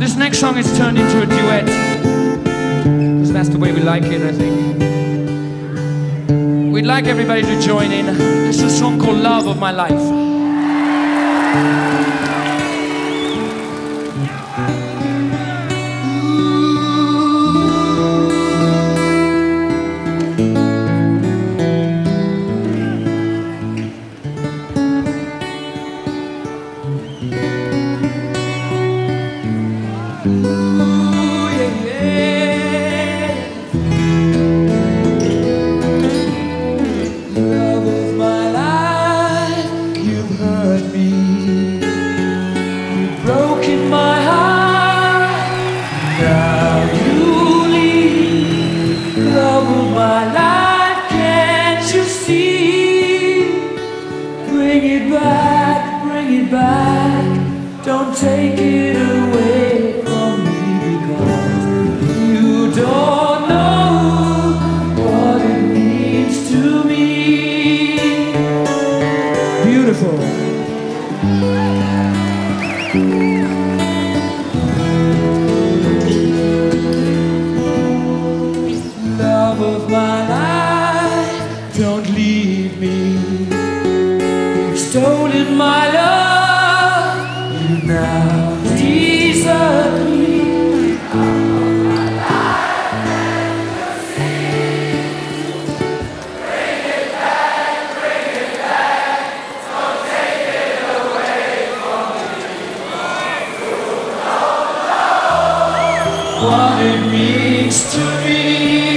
This next song is turned into a duet. Because that's the way we like it, I think. We'd like everybody to join in. This is a song called Love of My Life. Back. Don't take it away from me because you don't know what it means to me. Beautiful. Love of my life, don't leave me. You've stolen my love, what it means to me.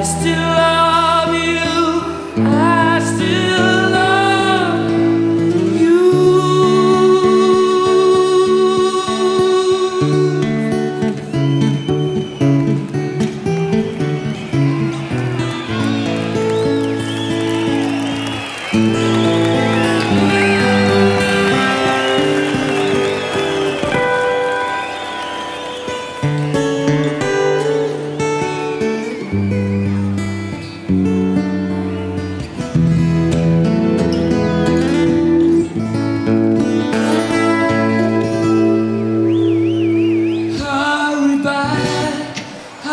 eyes to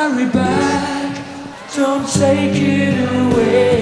carry back. Don't take it away.